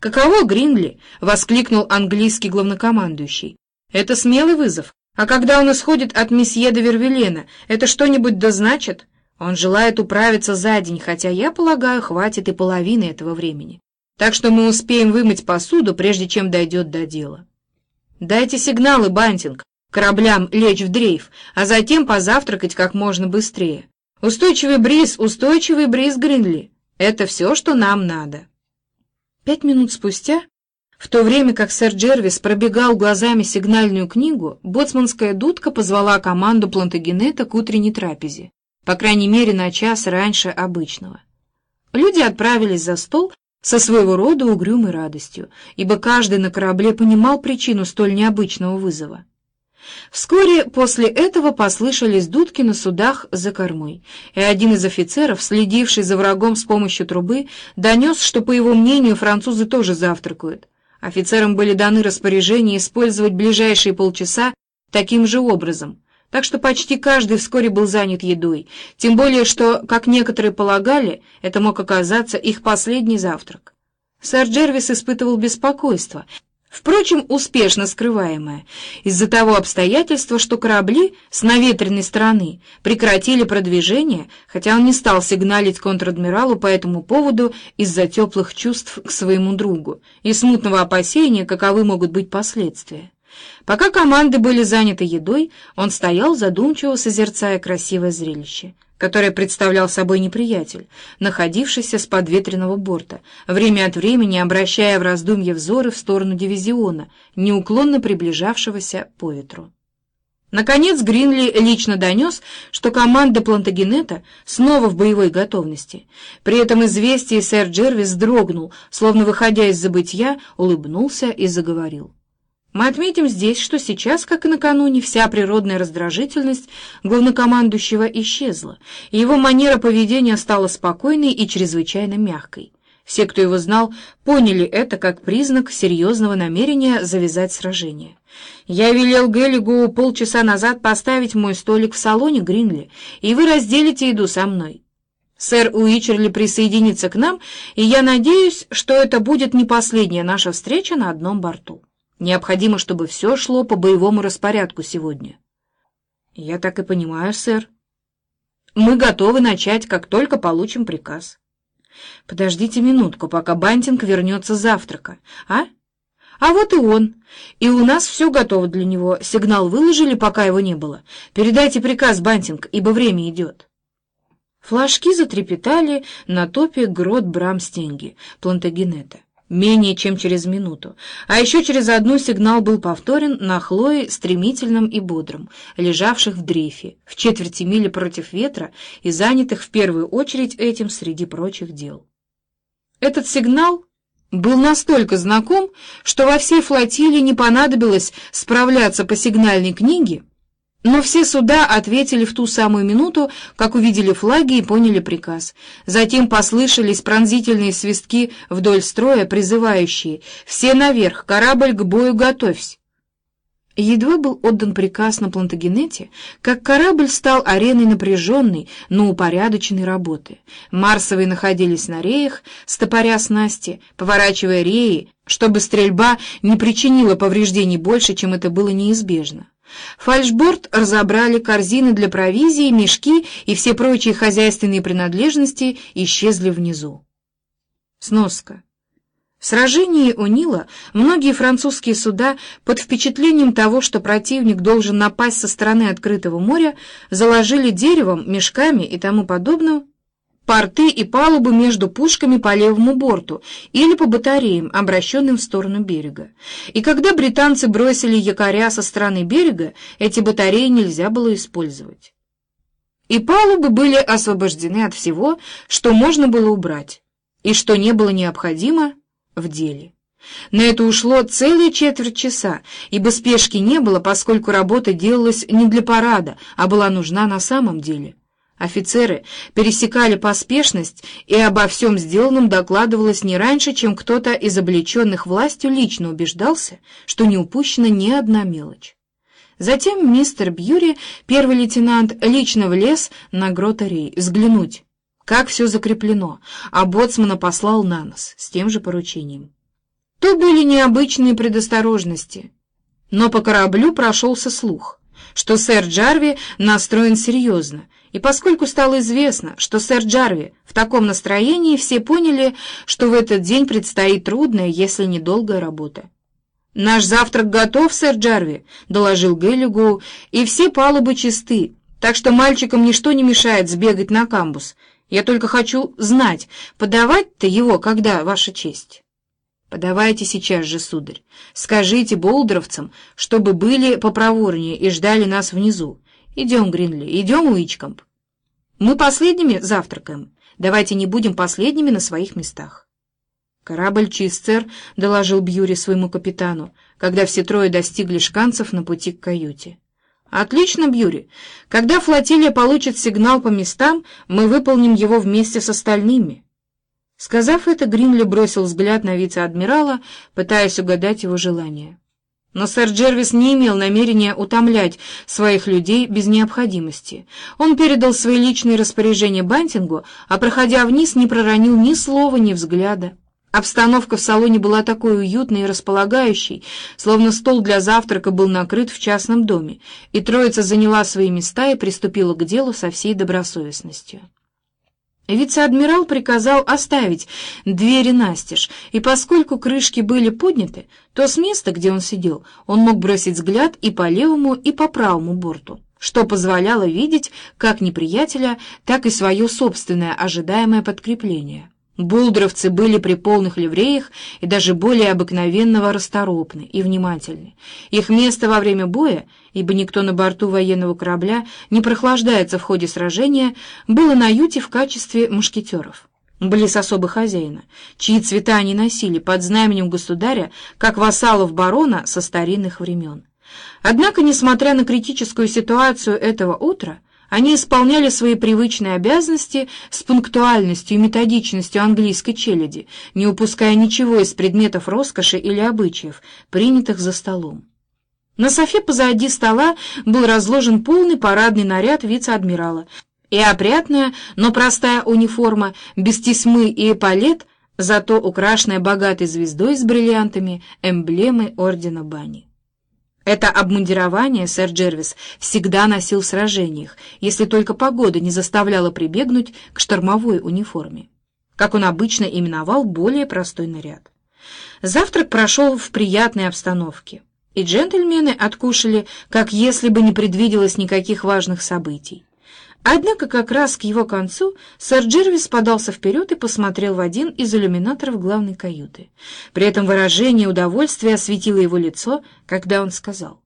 «Каково, Гринли?» — воскликнул английский главнокомандующий. «Это смелый вызов. А когда он исходит от месье де Вервилена, это что-нибудь да значит? Он желает управиться за день, хотя, я полагаю, хватит и половины этого времени. Так что мы успеем вымыть посуду, прежде чем дойдет до дела. Дайте сигналы, Бантинг, кораблям лечь в дрейф, а затем позавтракать как можно быстрее. Устойчивый бриз, устойчивый бриз Гринли. Это все, что нам надо. Пять минут спустя, в то время как сэр Джервис пробегал глазами сигнальную книгу, боцманская дудка позвала команду Плантагенета к утренней трапезе, по крайней мере на час раньше обычного. Люди отправились за стол со своего рода угрюмой радостью, ибо каждый на корабле понимал причину столь необычного вызова. Вскоре после этого послышались дудки на судах за кормой, и один из офицеров, следивший за врагом с помощью трубы, донес, что, по его мнению, французы тоже завтракают. Офицерам были даны распоряжения использовать ближайшие полчаса таким же образом, так что почти каждый вскоре был занят едой, тем более что, как некоторые полагали, это мог оказаться их последний завтрак. Сэр Джервис испытывал беспокойство — впрочем, успешно скрываемое, из-за того обстоятельства, что корабли с наветренной стороны прекратили продвижение, хотя он не стал сигналить контр-адмиралу по этому поводу из-за теплых чувств к своему другу и смутного опасения, каковы могут быть последствия. Пока команды были заняты едой, он стоял задумчиво созерцая красивое зрелище — которое представлял собой неприятель, находившийся с подветренного борта, время от времени обращая в раздумье взоры в сторону дивизиона, неуклонно приближавшегося по ветру. Наконец Гринли лично донес, что команда Плантагенета снова в боевой готовности. При этом известие сэр Джервис дрогнул, словно выходя из забытья, улыбнулся и заговорил. Мы отметим здесь, что сейчас, как и накануне, вся природная раздражительность главнокомандующего исчезла, и его манера поведения стала спокойной и чрезвычайно мягкой. Все, кто его знал, поняли это как признак серьезного намерения завязать сражение. «Я велел Геллигу полчаса назад поставить мой столик в салоне Гринли, и вы разделите еду со мной. Сэр Уичерли присоединится к нам, и я надеюсь, что это будет не последняя наша встреча на одном борту». Необходимо, чтобы все шло по боевому распорядку сегодня. Я так и понимаю, сэр. Мы готовы начать, как только получим приказ. Подождите минутку, пока Бантинг вернется завтрака, а? А вот и он. И у нас все готово для него. Сигнал выложили, пока его не было. Передайте приказ, Бантинг, ибо время идет. Флажки затрепетали на топе грот Брамстенги, Плантагенета менее чем через минуту, а еще через одну сигнал был повторен на Хлое стремительном и бодром, лежавших в дрейфе, в четверти мили против ветра и занятых в первую очередь этим среди прочих дел. Этот сигнал был настолько знаком, что во всей флотилии не понадобилось справляться по сигнальной книге, но все суда ответили в ту самую минуту, как увидели флаги и поняли приказ. Затем послышались пронзительные свистки вдоль строя, призывающие «Все наверх! Корабль к бою готовься!» Едва был отдан приказ на Плантагенете, как корабль стал ареной напряженной, но упорядоченной работы. Марсовые находились на реях, стопоря снасти, поворачивая реи, чтобы стрельба не причинила повреждений больше, чем это было неизбежно. Фальшборд разобрали корзины для провизии, мешки и все прочие хозяйственные принадлежности исчезли внизу. Сноска. В сражении у Нила многие французские суда под впечатлением того, что противник должен напасть со стороны открытого моря, заложили деревом, мешками и тому подобным порты и палубы между пушками по левому борту или по батареям, обращенным в сторону берега. И когда британцы бросили якоря со стороны берега, эти батареи нельзя было использовать. И палубы были освобождены от всего, что можно было убрать, и что не было необходимо в деле. На это ушло целые четверть часа, ибо спешки не было, поскольку работа делалась не для парада, а была нужна на самом деле. Офицеры пересекали поспешность, и обо всем сделанном докладывалось не раньше, чем кто-то из облеченных властью лично убеждался, что не упущена ни одна мелочь. Затем мистер Бьюри, первый лейтенант, лично влез на гротарей взглянуть, как все закреплено, а боцмана послал на нос с тем же поручением. то были необычные предосторожности. Но по кораблю прошелся слух, что сэр Джарви настроен серьезно, и поскольку стало известно, что сэр Джарви в таком настроении, все поняли, что в этот день предстоит трудная, если недолгая работа. «Наш завтрак готов, сэр Джарви», — доложил Геллигоу, — «и все палубы чисты, так что мальчикам ничто не мешает сбегать на камбус. Я только хочу знать, подавать-то его когда, ваша честь?» «Подавайте сейчас же, сударь. Скажите болдеровцам, чтобы были попроворнее и ждали нас внизу. Идем, Гринли, идем, Уичкомп. Мы последними завтракаем. Давайте не будем последними на своих местах. Корабль чист, сэр, — доложил Бьюри своему капитану, когда все трое достигли шканцев на пути к каюте. «Отлично, Бьюри. Когда флотилия получит сигнал по местам, мы выполним его вместе с остальными». Сказав это, Гринли бросил взгляд на вице-адмирала, пытаясь угадать его желание. Но сэр Джервис не имел намерения утомлять своих людей без необходимости. Он передал свои личные распоряжения Бантингу, а, проходя вниз, не проронил ни слова, ни взгляда. Обстановка в салоне была такой уютной и располагающей, словно стол для завтрака был накрыт в частном доме, и троица заняла свои места и приступила к делу со всей добросовестностью. Вице-адмирал приказал оставить двери настежь, и поскольку крышки были подняты, то с места, где он сидел, он мог бросить взгляд и по левому, и по правому борту, что позволяло видеть как неприятеля, так и свое собственное ожидаемое подкрепление. Булдровцы были при полных ливреях и даже более обыкновенного расторопны и внимательны. Их место во время боя, ибо никто на борту военного корабля не прохлаждается в ходе сражения, было на юте в качестве мушкетеров. Близ особо хозяина, чьи цвета они носили под знаменем государя, как вассалов барона со старинных времен. Однако, несмотря на критическую ситуацию этого утра, они исполняли свои привычные обязанности с пунктуальностью и методичностью английской челяди, не упуская ничего из предметов роскоши или обычаев, принятых за столом. На софе позади стола был разложен полный парадный наряд вице-адмирала, и опрятная, но простая униформа, без тесьмы и эполет, зато украшенная богатой звездой с бриллиантами, эмблемой ордена Бани. Это обмундирование сэр Джервис всегда носил в сражениях, если только погода не заставляла прибегнуть к штормовой униформе, как он обычно именовал более простой наряд. Завтрак прошел в приятной обстановке, и джентльмены откушали, как если бы не предвиделось никаких важных событий. Однако как раз к его концу сэр Джервис подался вперед и посмотрел в один из иллюминаторов главной каюты. При этом выражение удовольствия осветило его лицо, когда он сказал.